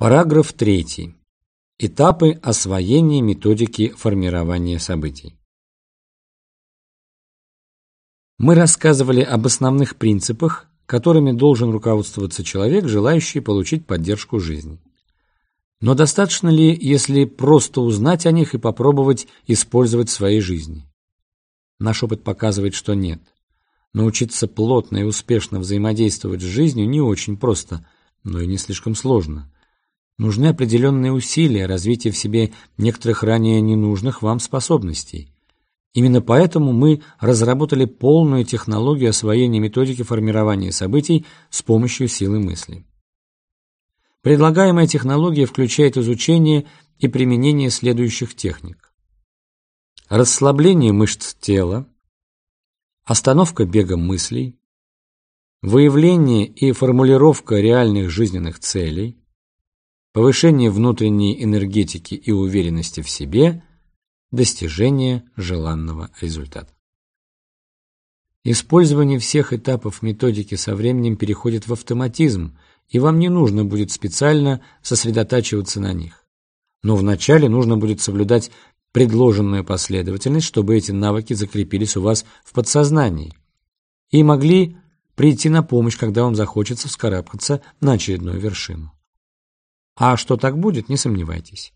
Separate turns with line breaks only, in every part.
Параграф 3. Этапы освоения методики формирования событий. Мы рассказывали об основных принципах, которыми должен руководствоваться человек, желающий получить поддержку жизни. Но достаточно ли, если просто узнать о них и попробовать использовать в своей жизни? Наш опыт показывает, что нет. Научиться плотно и успешно взаимодействовать с жизнью не очень просто, но и не слишком сложно – Нужны определенные усилия, развитие в себе некоторых ранее ненужных вам способностей. Именно поэтому мы разработали полную технологию освоения методики формирования событий с помощью силы мысли. Предлагаемая технология включает изучение и применение следующих техник. Расслабление мышц тела, остановка бега мыслей, выявление и формулировка реальных жизненных целей, повышение внутренней энергетики и уверенности в себе, достижение желанного результата. Использование всех этапов методики со временем переходит в автоматизм, и вам не нужно будет специально сосредотачиваться на них. Но вначале нужно будет соблюдать предложенную последовательность, чтобы эти навыки закрепились у вас в подсознании и могли прийти на помощь, когда вам захочется вскарабкаться на очередную вершину. А что так будет, не сомневайтесь.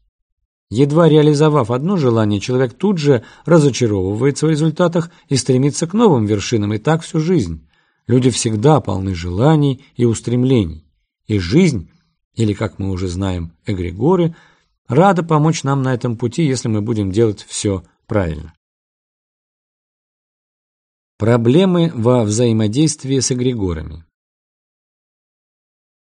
Едва реализовав одно желание, человек тут же разочаровывается в результатах и стремится к новым вершинам, и так всю жизнь. Люди всегда полны желаний и устремлений. И жизнь, или, как мы уже знаем, эгрегоры, рада помочь нам на этом пути, если мы будем делать все правильно. Проблемы во взаимодействии с эгрегорами.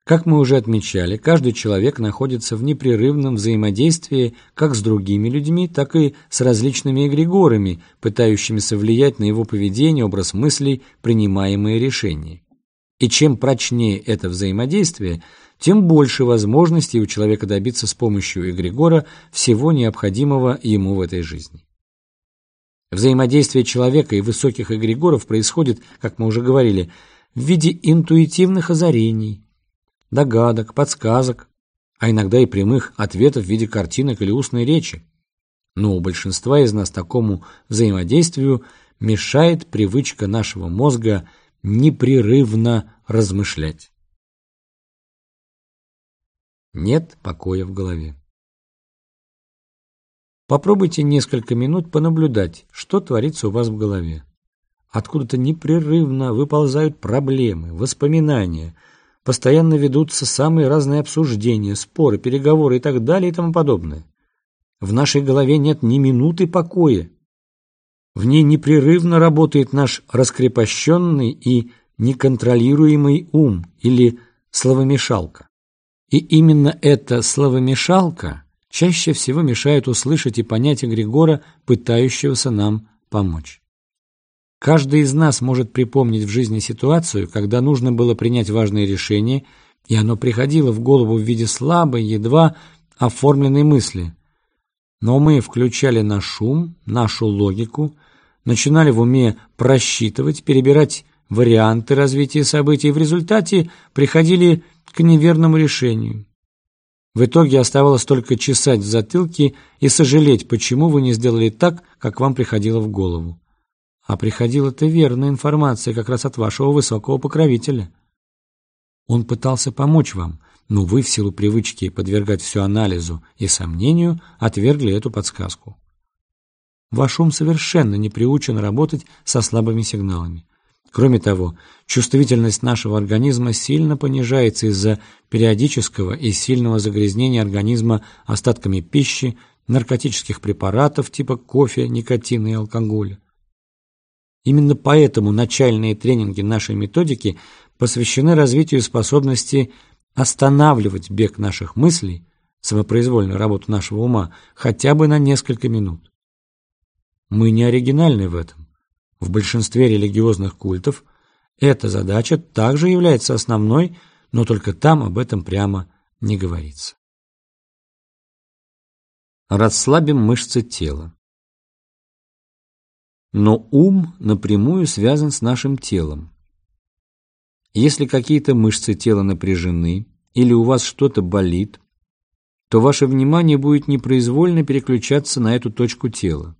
Как мы уже отмечали, каждый человек находится в непрерывном взаимодействии как с другими людьми, так и с различными эгрегорами, пытающимися влиять на его поведение, образ мыслей, принимаемые решения. И чем прочнее это взаимодействие, тем больше возможностей у человека добиться с помощью эгрегора всего необходимого ему в этой жизни. Взаимодействие человека и высоких эгрегоров происходит, как мы уже говорили, в виде интуитивных озарений, догадок, подсказок, а иногда и прямых ответов в виде картинок или устной речи. Но у большинства из нас такому взаимодействию мешает привычка нашего мозга непрерывно размышлять. Нет покоя в голове. Попробуйте несколько минут понаблюдать, что творится у вас в голове. Откуда-то непрерывно выползают проблемы, воспоминания – Постоянно ведутся самые разные обсуждения, споры, переговоры и так далее и тому подобное. В нашей голове нет ни минуты покоя. В ней непрерывно работает наш раскрепощенный и неконтролируемый ум или словомешалка. И именно эта словомешалка чаще всего мешает услышать и понять Григора, пытающегося нам помочь. Каждый из нас может припомнить в жизни ситуацию, когда нужно было принять важное решение, и оно приходило в голову в виде слабой, едва оформленной мысли. Но мы включали наш ум, нашу логику, начинали в уме просчитывать, перебирать варианты развития событий, и в результате приходили к неверному решению. В итоге оставалось только чесать в затылке и сожалеть, почему вы не сделали так, как вам приходило в голову. А приходила-то верная информация как раз от вашего высокого покровителя. Он пытался помочь вам, но вы в силу привычки подвергать все анализу и сомнению отвергли эту подсказку. Ваш ум совершенно не приучен работать со слабыми сигналами. Кроме того, чувствительность нашего организма сильно понижается из-за периодического и сильного загрязнения организма остатками пищи, наркотических препаратов типа кофе, никотина и алкоголя. Именно поэтому начальные тренинги нашей методики посвящены развитию способности останавливать бег наших мыслей, самопроизвольную работу нашего ума, хотя бы на несколько минут. Мы не оригинальны в этом. В большинстве религиозных культов эта задача также является основной, но только там об этом прямо не говорится. Расслабим мышцы тела. Но ум напрямую связан с нашим телом. Если какие-то мышцы тела напряжены или у вас что-то болит, то ваше внимание будет непроизвольно переключаться на эту точку тела.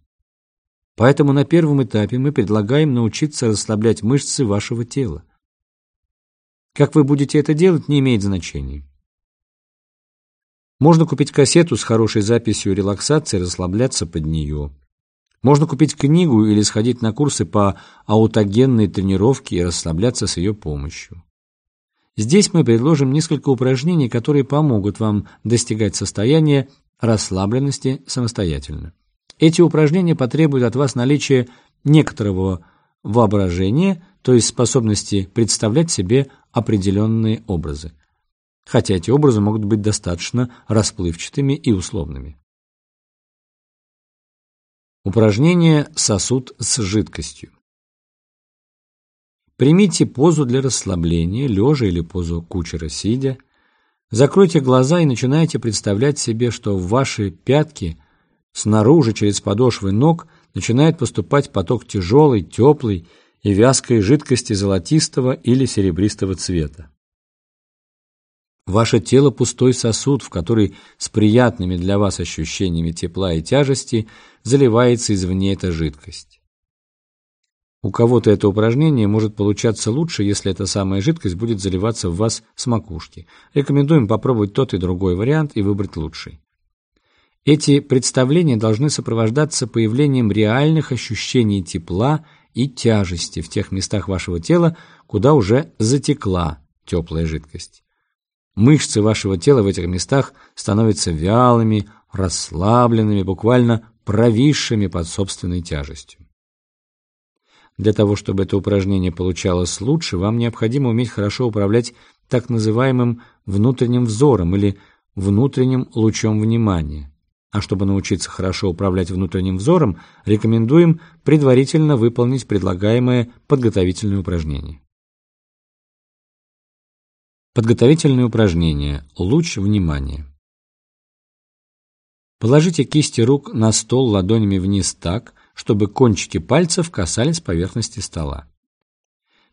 Поэтому на первом этапе мы предлагаем научиться расслаблять мышцы вашего тела. Как вы будете это делать, не имеет значения. Можно купить кассету с хорошей записью релаксации и расслабляться под нее. Можно купить книгу или сходить на курсы по аутогенной тренировке и расслабляться с ее помощью. Здесь мы предложим несколько упражнений, которые помогут вам достигать состояния расслабленности самостоятельно. Эти упражнения потребуют от вас наличия некоторого воображения, то есть способности представлять себе определенные образы. Хотя эти образы могут быть достаточно расплывчатыми и условными. Упражнение «Сосуд с жидкостью». Примите позу для расслабления, лежа или позу кучера сидя. Закройте глаза и начинайте представлять себе, что в ваши пятки снаружи через подошвы ног начинает поступать поток тяжелой, теплой и вязкой жидкости золотистого или серебристого цвета. Ваше тело – пустой сосуд, в который с приятными для вас ощущениями тепла и тяжести заливается извне эта жидкость. У кого-то это упражнение может получаться лучше, если эта самая жидкость будет заливаться в вас с макушки. Рекомендуем попробовать тот и другой вариант и выбрать лучший. Эти представления должны сопровождаться появлением реальных ощущений тепла и тяжести в тех местах вашего тела, куда уже затекла теплая жидкость. Мышцы вашего тела в этих местах становятся вялыми, расслабленными, буквально провисшими под собственной тяжестью. Для того, чтобы это упражнение получалось лучше, вам необходимо уметь хорошо управлять так называемым внутренним взором или внутренним лучом внимания. А чтобы научиться хорошо управлять внутренним взором, рекомендуем предварительно выполнить предлагаемое подготовительное упражнение. Подготовительные упражнения. Луч внимания. Положите кисти рук на стол ладонями вниз так, чтобы кончики пальцев касались поверхности стола.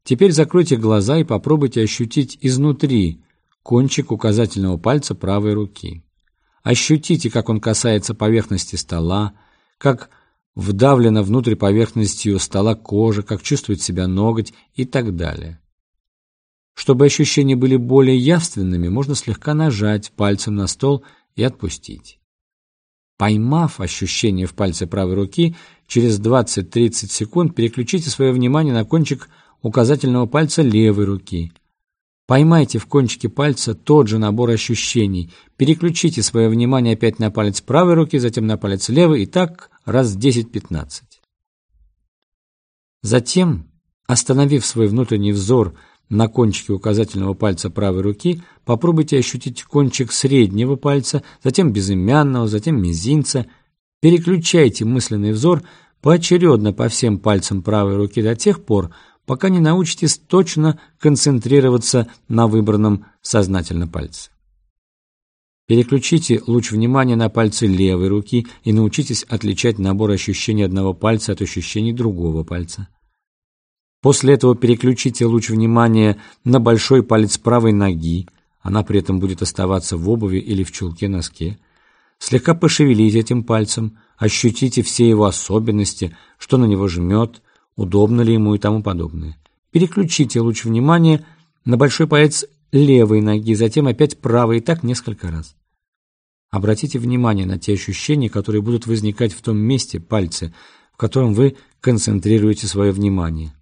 Теперь закройте глаза и попробуйте ощутить изнутри кончик указательного пальца правой руки. Ощутите, как он касается поверхности стола, как вдавлена внутрь поверхностью стола кожа, как чувствует себя ноготь и так далее. Чтобы ощущения были более явственными, можно слегка нажать пальцем на стол и отпустить. Поймав ощущение в пальце правой руки, через 20-30 секунд переключите свое внимание на кончик указательного пальца левой руки. Поймайте в кончике пальца тот же набор ощущений, переключите свое внимание опять на палец правой руки, затем на палец левой и так раз 10-15. Затем, остановив свой внутренний взор на кончике указательного пальца правой руки попробуйте ощутить кончик среднего пальца, затем безымянного, затем мизинца. Переключайте мысленный взор поочередно по всем пальцам правой руки до тех пор, пока не научитесь точно концентрироваться на выбранном сознательно пальце. Переключите луч внимания на пальцы левой руки и научитесь отличать набор ощущений одного пальца от ощущений другого пальца. После этого переключите луч внимания на большой палец правой ноги, она при этом будет оставаться в обуви или в чулке-носке. Слегка пошевелите этим пальцем, ощутите все его особенности, что на него жмет, удобно ли ему и тому подобное. Переключите луч внимания на большой палец левой ноги, затем опять правой, и так несколько раз. Обратите внимание на те ощущения, которые будут возникать в том месте пальцы, в котором вы концентрируете свое внимание.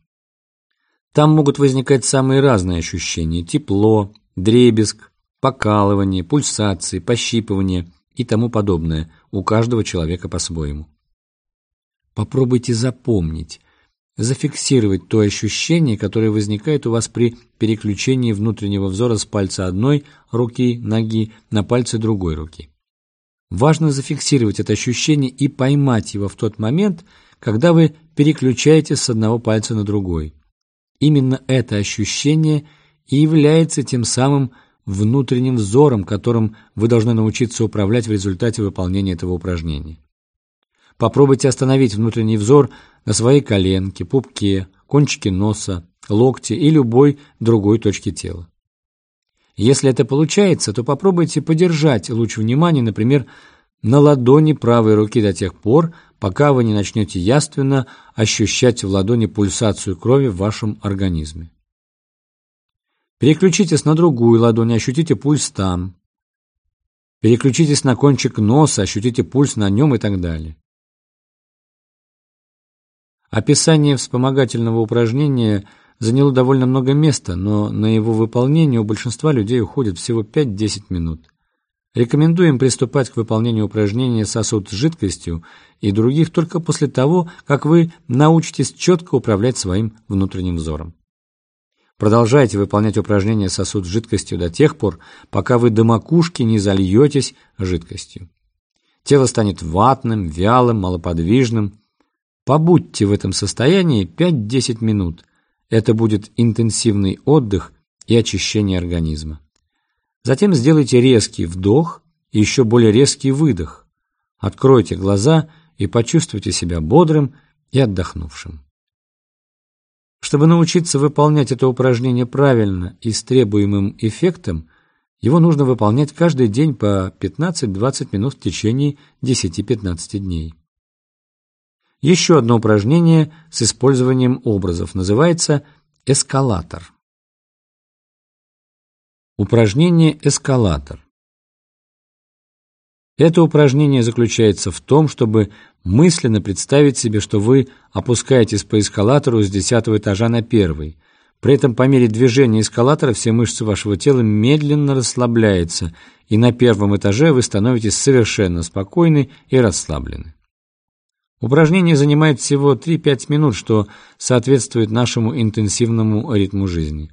Там могут возникать самые разные ощущения – тепло, дребезг, покалывание, пульсации, пощипывание и тому подобное, у каждого человека по-своему. Попробуйте запомнить, зафиксировать то ощущение, которое возникает у вас при переключении внутреннего взора с пальца одной руки, ноги на пальцы другой руки. Важно зафиксировать это ощущение и поймать его в тот момент, когда вы переключаете с одного пальца на другой. Именно это ощущение и является тем самым внутренним взором, которым вы должны научиться управлять в результате выполнения этого упражнения. Попробуйте остановить внутренний взор на своей коленке, пупке, кончике носа, локте и любой другой точке тела. Если это получается, то попробуйте подержать луч внимания, например, на ладони правой руки до тех пор, пока вы не начнете яственно ощущать в ладони пульсацию крови в вашем организме. Переключитесь на другую ладонь, ощутите пульс там. Переключитесь на кончик носа, ощутите пульс на нем и так далее. Описание вспомогательного упражнения заняло довольно много места, но на его выполнение у большинства людей уходит всего 5-10 минут. Рекомендуем приступать к выполнению упражнения «Сосуд с жидкостью» и других только после того, как вы научитесь четко управлять своим внутренним взором. Продолжайте выполнять упражнение сосуд с жидкостью до тех пор, пока вы до макушки не зальетесь жидкостью. Тело станет ватным, вялым, малоподвижным. Побудьте в этом состоянии 5-10 минут. Это будет интенсивный отдых и очищение организма. Затем сделайте резкий вдох и еще более резкий выдох. Откройте глаза и почувствуйте себя бодрым и отдохнувшим. Чтобы научиться выполнять это упражнение правильно и с требуемым эффектом, его нужно выполнять каждый день по 15-20 минут в течение 10-15 дней. Еще одно упражнение с использованием образов называется эскалатор. Упражнение эскалатор. Это упражнение заключается в том, чтобы мысленно представить себе, что вы опускаетесь по эскалатору с десятого этажа на первый. При этом по мере движения эскалатора все мышцы вашего тела медленно расслабляются, и на первом этаже вы становитесь совершенно спокойны и расслаблены. Упражнение занимает всего 3-5 минут, что соответствует нашему интенсивному ритму жизни.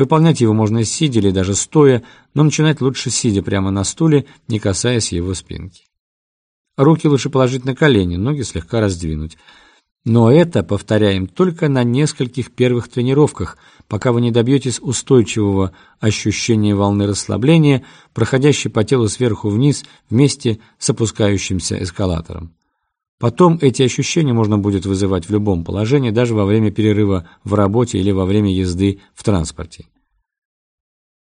Выполнять его можно сидя или даже стоя, но начинать лучше сидя прямо на стуле, не касаясь его спинки. Руки лучше положить на колени, ноги слегка раздвинуть. Но это, повторяем, только на нескольких первых тренировках, пока вы не добьетесь устойчивого ощущения волны расслабления, проходящей по телу сверху вниз вместе с опускающимся эскалатором. Потом эти ощущения можно будет вызывать в любом положении, даже во время перерыва в работе или во время езды в транспорте.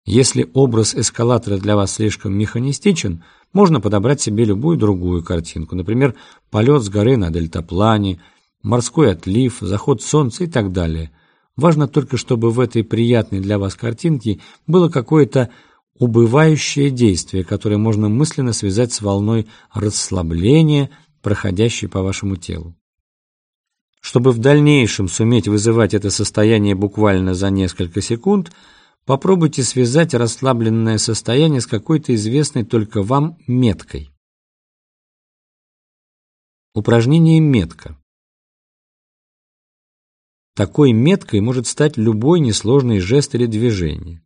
Если образ эскалатора для вас слишком механистичен, можно подобрать себе любую другую картинку, например, полет с горы на дельтаплане, морской отлив, заход солнца и так далее. Важно только, чтобы в этой приятной для вас картинке было какое-то убывающее действие, которое можно мысленно связать с волной расслабления – проходящий по вашему телу. Чтобы в дальнейшем суметь вызывать это состояние буквально за несколько секунд, попробуйте связать расслабленное состояние с какой-то известной только вам меткой. Упражнение метка. Такой меткой может стать любой несложный жест или движение.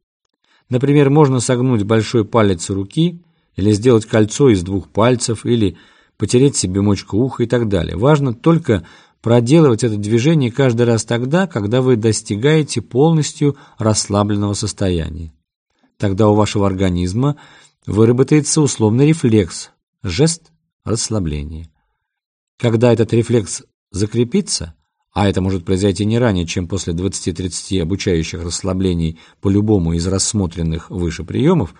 Например, можно согнуть большой палец руки или сделать кольцо из двух пальцев или потереть себе мочку уха и так далее. Важно только проделывать это движение каждый раз тогда, когда вы достигаете полностью расслабленного состояния. Тогда у вашего организма выработается условный рефлекс, жест расслабления. Когда этот рефлекс закрепится, а это может произойти не ранее, чем после 20-30 обучающих расслаблений по любому из рассмотренных выше приемов,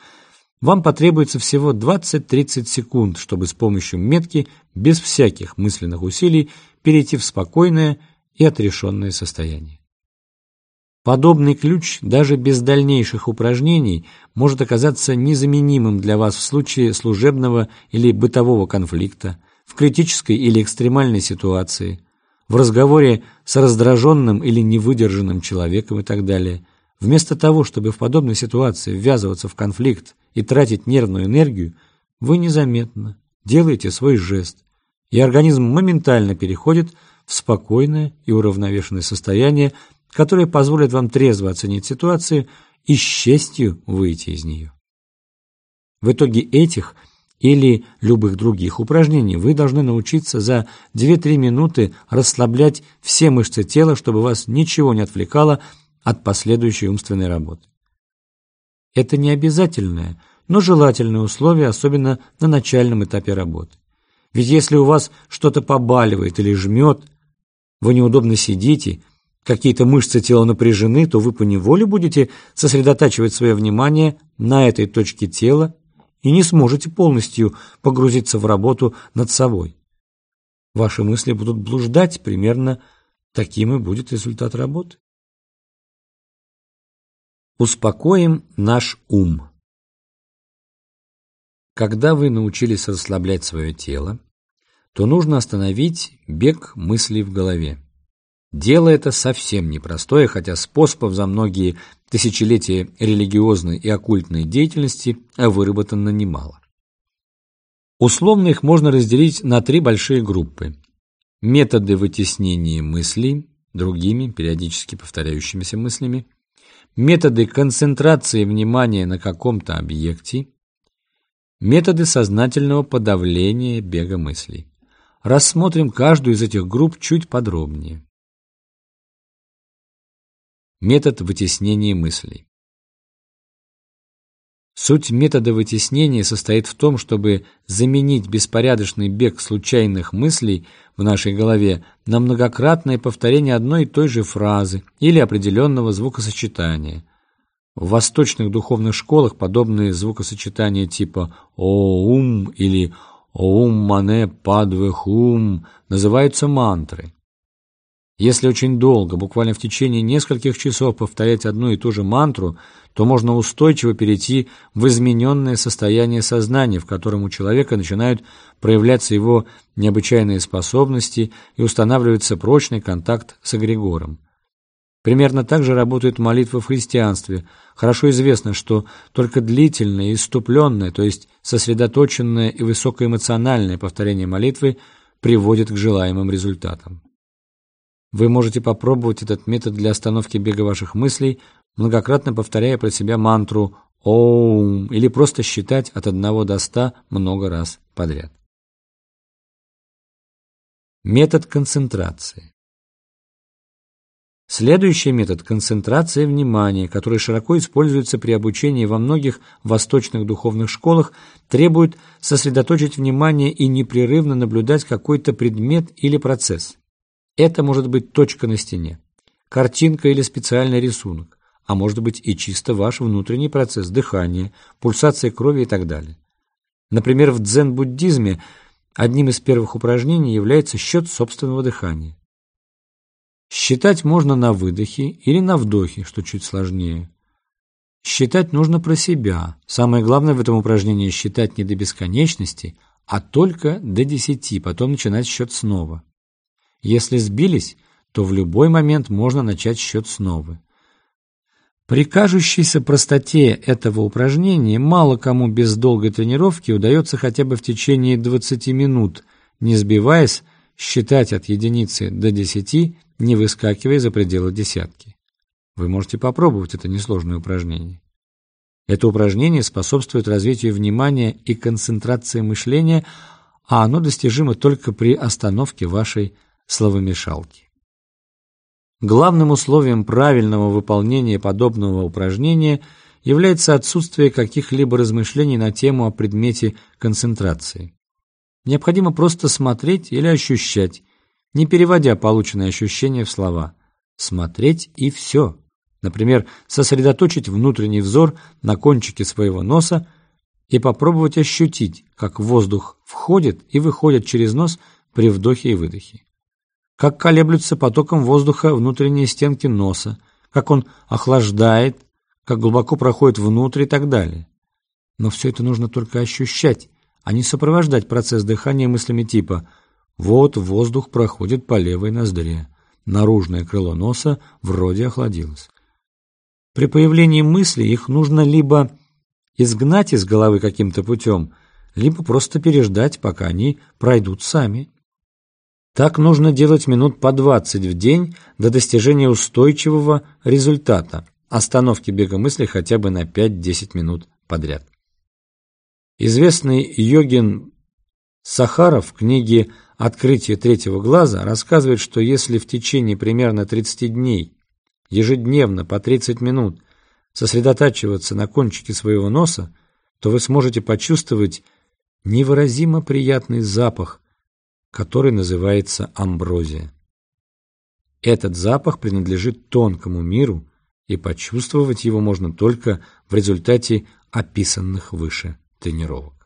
вам потребуется всего 20-30 секунд, чтобы с помощью метки, без всяких мысленных усилий, перейти в спокойное и отрешенное состояние. Подобный ключ даже без дальнейших упражнений может оказаться незаменимым для вас в случае служебного или бытового конфликта, в критической или экстремальной ситуации, в разговоре с раздраженным или невыдержанным человеком и так далее. Вместо того, чтобы в подобной ситуации ввязываться в конфликт и тратить нервную энергию, вы незаметно делаете свой жест, и организм моментально переходит в спокойное и уравновешенное состояние, которое позволит вам трезво оценить ситуацию и с честью выйти из нее. В итоге этих или любых других упражнений вы должны научиться за 2-3 минуты расслаблять все мышцы тела, чтобы вас ничего не отвлекало от последующей умственной работы. Это не обязательное, но желательное условие, особенно на начальном этапе работы. Ведь если у вас что-то побаливает или жмет, вы неудобно сидите, какие-то мышцы тела напряжены, то вы поневоле будете сосредотачивать свое внимание на этой точке тела и не сможете полностью погрузиться в работу над собой. Ваши мысли будут блуждать, примерно таким и будет результат работы. Успокоим наш ум. Когда вы научились расслаблять свое тело, то нужно остановить бег мыслей в голове. Дело это совсем непростое, хотя способов за многие тысячелетия религиозной и оккультной деятельности выработано немало. Условно их можно разделить на три большие группы. Методы вытеснения мыслей другими, периодически повторяющимися мыслями, методы концентрации внимания на каком-то объекте, методы сознательного подавления бега мыслей. Рассмотрим каждую из этих групп чуть подробнее. Метод вытеснения мыслей. Суть метода вытеснения состоит в том, чтобы заменить беспорядочный бег случайных мыслей в нашей голове на многократное повторение одной и той же фразы или определенного звукосочетания. В восточных духовных школах подобные звукосочетания типа «Оум» или «Оум мане падвехум» называются мантры. Если очень долго, буквально в течение нескольких часов повторять одну и ту же мантру, то можно устойчиво перейти в измененное состояние сознания, в котором у человека начинают проявляться его необычайные способности и устанавливается прочный контакт с эгрегором. Примерно так же работает молитва в христианстве. Хорошо известно, что только длительное и иступленное, то есть сосредоточенное и высокоэмоциональное повторение молитвы приводит к желаемым результатам. Вы можете попробовать этот метод для остановки бега ваших мыслей, многократно повторяя про себя мантру «Оум» или просто считать от 1 до 100 много раз подряд. Метод концентрации. Следующий метод – концентрация внимания, который широко используется при обучении во многих восточных духовных школах, требует сосредоточить внимание и непрерывно наблюдать какой-то предмет или процесс. Это может быть точка на стене, картинка или специальный рисунок, а может быть и чисто ваш внутренний процесс дыхания, пульсация крови и так далее. Например, в дзен-буддизме одним из первых упражнений является счет собственного дыхания. Считать можно на выдохе или на вдохе, что чуть сложнее. Считать нужно про себя. Самое главное в этом упражнении считать не до бесконечности, а только до десяти, потом начинать счет снова. Если сбились, то в любой момент можно начать счет снова. При кажущейся простоте этого упражнения мало кому без долгой тренировки удается хотя бы в течение 20 минут, не сбиваясь, считать от единицы до 10, не выскакивая за пределы десятки. Вы можете попробовать это несложное упражнение. Это упражнение способствует развитию внимания и концентрации мышления, а оно достижимо только при остановке вашей словомешалки. Главным условием правильного выполнения подобного упражнения является отсутствие каких-либо размышлений на тему о предмете концентрации. Необходимо просто смотреть или ощущать, не переводя полученные ощущения в слова. Смотреть и все. Например, сосредоточить внутренний взор на кончике своего носа и попробовать ощутить, как воздух входит и выходит через нос при вдохе и выдохе как колеблются потоком воздуха внутренние стенки носа, как он охлаждает, как глубоко проходит внутрь и так далее. Но все это нужно только ощущать, а не сопровождать процесс дыхания мыслями типа «вот воздух проходит по левой ноздре, наружное крыло носа вроде охладилось». При появлении мысли их нужно либо изгнать из головы каким-то путем, либо просто переждать, пока они пройдут сами. Так нужно делать минут по 20 в день до достижения устойчивого результата, остановки бега мысли хотя бы на 5-10 минут подряд. Известный йогин Сахаров в книге «Открытие третьего глаза» рассказывает, что если в течение примерно 30 дней ежедневно по 30 минут сосредотачиваться на кончике своего носа, то вы сможете почувствовать невыразимо приятный запах – который называется амброзия. Этот запах принадлежит тонкому миру, и почувствовать его можно только в результате описанных выше тренировок.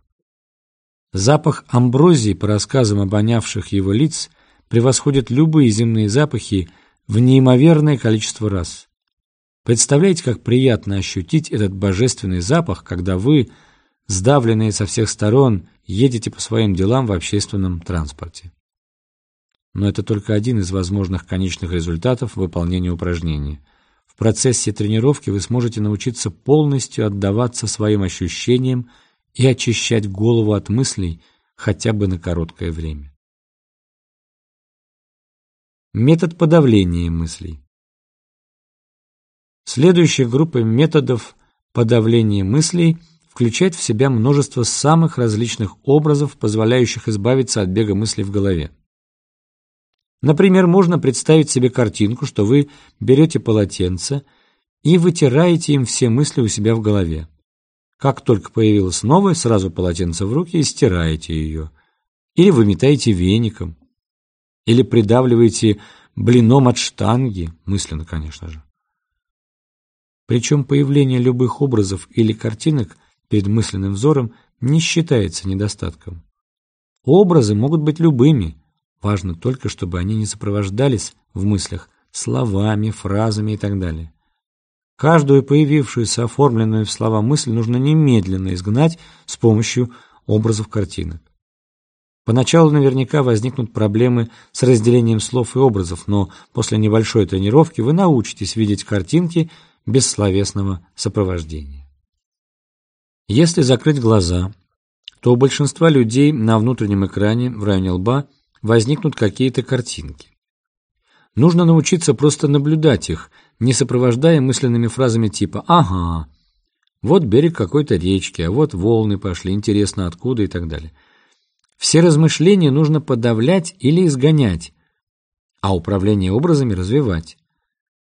Запах амброзии, по рассказам обонявших его лиц, превосходит любые земные запахи в неимоверное количество раз. Представляете, как приятно ощутить этот божественный запах, когда вы, сдавленные со всех сторон, едете по своим делам в общественном транспорте. Но это только один из возможных конечных результатов выполнения упражнения. В процессе тренировки вы сможете научиться полностью отдаваться своим ощущениям и очищать голову от мыслей хотя бы на короткое время. Метод подавления мыслей. Следующая группа методов подавления мыслей включает в себя множество самых различных образов, позволяющих избавиться от бега мыслей в голове. Например, можно представить себе картинку, что вы берете полотенце и вытираете им все мысли у себя в голове. Как только появилось новое, сразу полотенце в руки и стираете ее. Или выметаете веником. Или придавливаете блином от штанги, мысленно, конечно же. Причем появление любых образов или картинок перед мысленным взором не считается недостатком. Образы могут быть любыми, Важно только, чтобы они не сопровождались в мыслях словами, фразами и так далее. Каждую появившуюся оформленную в слова мысль нужно немедленно изгнать с помощью образов картинок. Поначалу наверняка возникнут проблемы с разделением слов и образов, но после небольшой тренировки вы научитесь видеть картинки без словесного сопровождения. Если закрыть глаза, то у большинства людей на внутреннем экране в районе лба – возникнут какие-то картинки. Нужно научиться просто наблюдать их, не сопровождая мысленными фразами типа «ага», «вот берег какой-то речки», «а вот волны пошли, интересно откуда» и так далее. Все размышления нужно подавлять или изгонять, а управление образами развивать.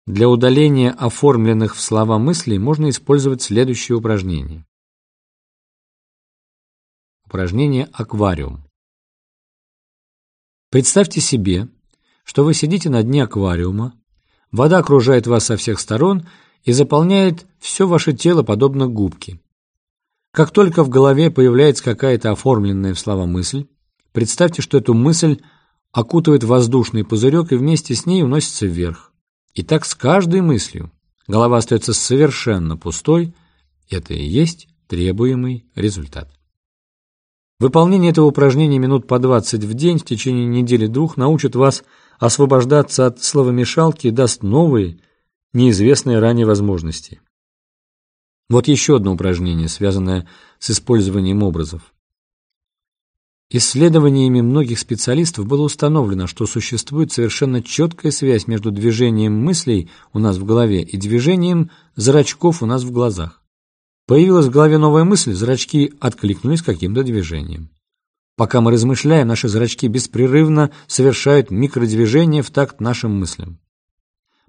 Для удаления оформленных в слова мыслей можно использовать следующее упражнение. Упражнение «Аквариум». Представьте себе, что вы сидите на дне аквариума, вода окружает вас со всех сторон и заполняет все ваше тело подобно губке. Как только в голове появляется какая-то оформленная в слова мысль, представьте, что эту мысль окутывает воздушный пузырек и вместе с ней уносится вверх. И так с каждой мыслью. Голова остается совершенно пустой, это и есть требуемый результат. Выполнение этого упражнения минут по 20 в день в течение недели-двух научит вас освобождаться от словомешалки даст новые, неизвестные ранее возможности. Вот еще одно упражнение, связанное с использованием образов. Исследованиями многих специалистов было установлено, что существует совершенно четкая связь между движением мыслей у нас в голове и движением зрачков у нас в глазах. Появилась в голове новая мысль, зрачки откликнулись каким-то движением. Пока мы размышляем, наши зрачки беспрерывно совершают микродвижения в такт нашим мыслям.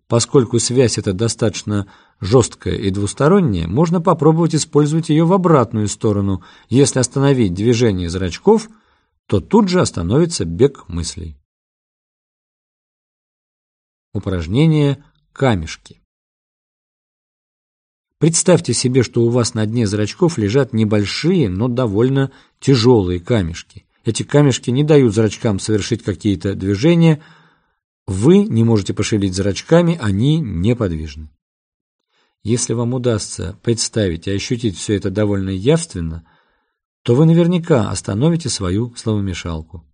Поскольку связь эта достаточно жесткая и двусторонняя, можно попробовать использовать ее в обратную сторону. Если остановить движение зрачков, то тут же остановится бег мыслей. Упражнение «Камешки». Представьте себе, что у вас на дне зрачков лежат небольшие, но довольно тяжелые камешки. Эти камешки не дают зрачкам совершить какие-то движения. Вы не можете пошевелить зрачками, они неподвижны. Если вам удастся представить и ощутить все это довольно явственно, то вы наверняка остановите свою словомешалку.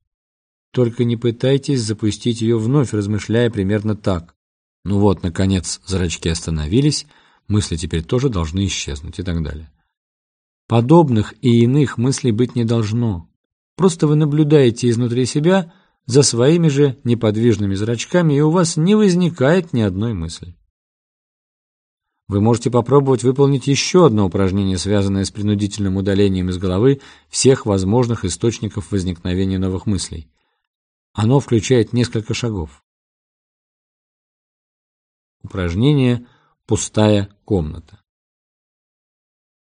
Только не пытайтесь запустить ее вновь, размышляя примерно так. Ну вот, наконец, зрачки остановились, мысли теперь тоже должны исчезнуть и так далее. Подобных и иных мыслей быть не должно. Просто вы наблюдаете изнутри себя за своими же неподвижными зрачками, и у вас не возникает ни одной мысли. Вы можете попробовать выполнить еще одно упражнение, связанное с принудительным удалением из головы всех возможных источников возникновения новых мыслей. Оно включает несколько шагов. Упражнение пустая комната.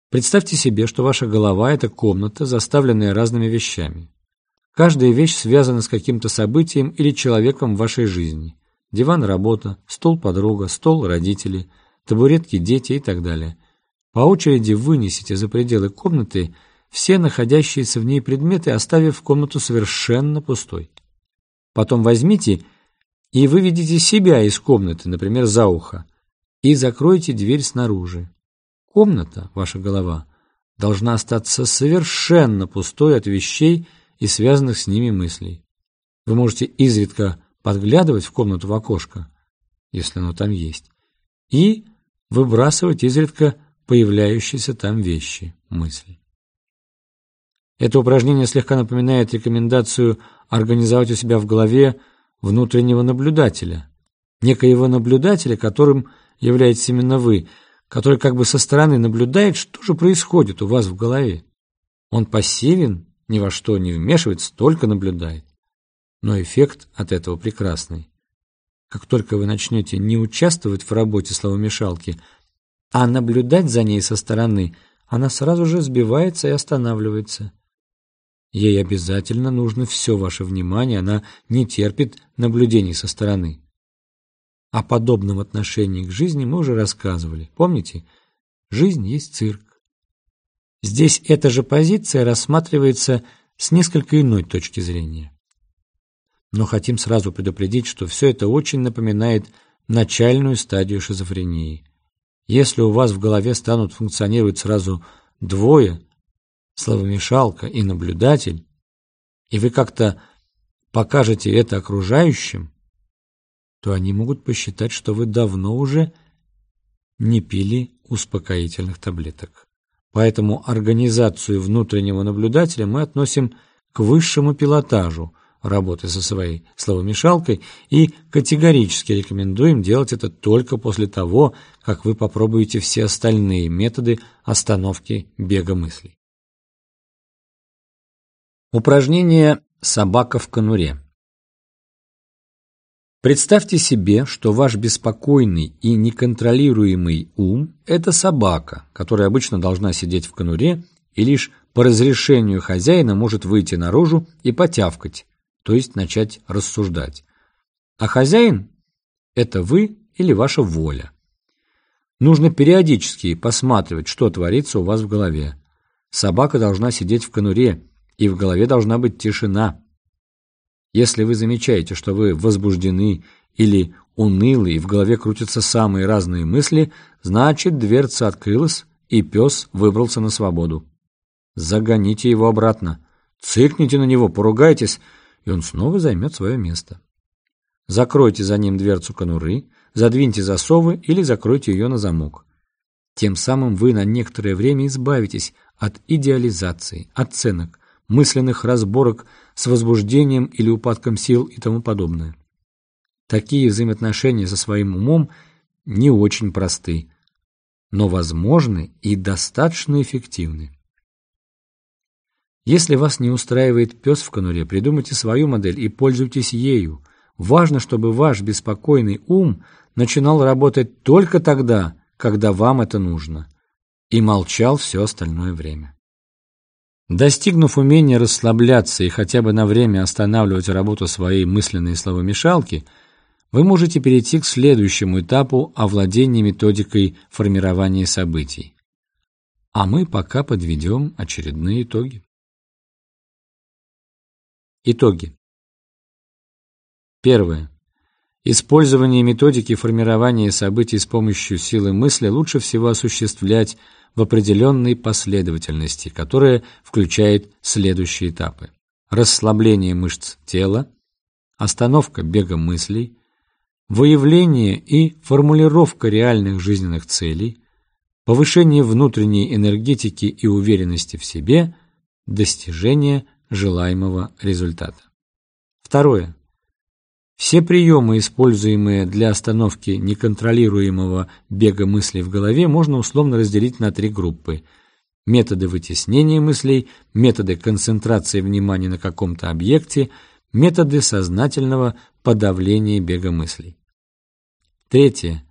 Представьте себе, что ваша голова – это комната, заставленная разными вещами. Каждая вещь связана с каким-то событием или человеком в вашей жизни. диван – работа, стол – подруга, стол – родители, табуретки – дети и так далее. По очереди вынесите за пределы комнаты все находящиеся в ней предметы, оставив комнату совершенно пустой. Потом возьмите и выведите себя из комнаты, например, за ухо, и закройте дверь снаружи. Комната, ваша голова, должна остаться совершенно пустой от вещей и связанных с ними мыслей. Вы можете изредка подглядывать в комнату в окошко, если оно там есть, и выбрасывать изредка появляющиеся там вещи, мысли. Это упражнение слегка напоминает рекомендацию организовать у себя в голове внутреннего наблюдателя, некоего наблюдателя, которым являетесь именно вы, который как бы со стороны наблюдает, что же происходит у вас в голове. Он пассивен, ни во что не вмешивается, только наблюдает. Но эффект от этого прекрасный. Как только вы начнете не участвовать в работе словомешалки, а наблюдать за ней со стороны, она сразу же сбивается и останавливается. Ей обязательно нужно все ваше внимание, она не терпит наблюдений со стороны. О подобном отношении к жизни мы уже рассказывали. Помните? Жизнь есть цирк. Здесь эта же позиция рассматривается с несколько иной точки зрения. Но хотим сразу предупредить, что все это очень напоминает начальную стадию шизофрении. Если у вас в голове станут функционировать сразу двое, словомешалка и наблюдатель, и вы как-то покажете это окружающим, то они могут посчитать, что вы давно уже не пили успокоительных таблеток. Поэтому организацию внутреннего наблюдателя мы относим к высшему пилотажу работы со своей словомешалкой и категорически рекомендуем делать это только после того, как вы попробуете все остальные методы остановки бега мыслей. Упражнение «Собака в конуре». Представьте себе, что ваш беспокойный и неконтролируемый ум – это собака, которая обычно должна сидеть в конуре и лишь по разрешению хозяина может выйти наружу и потявкать, то есть начать рассуждать. А хозяин – это вы или ваша воля. Нужно периодически посматривать, что творится у вас в голове. Собака должна сидеть в конуре, и в голове должна быть тишина. Если вы замечаете, что вы возбуждены или унылы, и в голове крутятся самые разные мысли, значит, дверца открылась, и пес выбрался на свободу. Загоните его обратно, цыкните на него, поругайтесь, и он снова займет свое место. Закройте за ним дверцу конуры, задвиньте засовы или закройте ее на замок. Тем самым вы на некоторое время избавитесь от идеализации, оценок, мысленных разборок с возбуждением или упадком сил и тому подобное. Такие взаимоотношения со своим умом не очень просты, но возможны и достаточно эффективны. Если вас не устраивает пес в конуре, придумайте свою модель и пользуйтесь ею. Важно, чтобы ваш беспокойный ум начинал работать только тогда, когда вам это нужно, и молчал все остальное время. Достигнув умения расслабляться и хотя бы на время останавливать работу своей мысленной словомешалки, вы можете перейти к следующему этапу овладения методикой формирования событий. А мы пока подведем очередные итоги. Итоги. Первое. Использование методики формирования событий с помощью силы мысли лучше всего осуществлять в определенной последовательности, которая включает следующие этапы. Расслабление мышц тела, остановка бега мыслей, выявление и формулировка реальных жизненных целей, повышение внутренней энергетики и уверенности в себе, достижение желаемого результата. Второе. Все приемы, используемые для остановки неконтролируемого бега мыслей в голове, можно условно разделить на три группы. Методы вытеснения мыслей, методы концентрации внимания на каком-то объекте, методы сознательного подавления бега мыслей. Третье.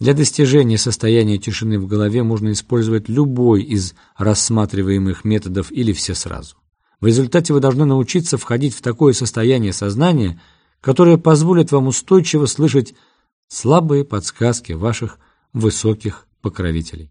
Для достижения состояния тишины в голове можно использовать любой из рассматриваемых методов или все сразу. В результате вы должны научиться входить в такое состояние сознания – которые позволят вам устойчиво слышать слабые подсказки ваших высоких покровителей.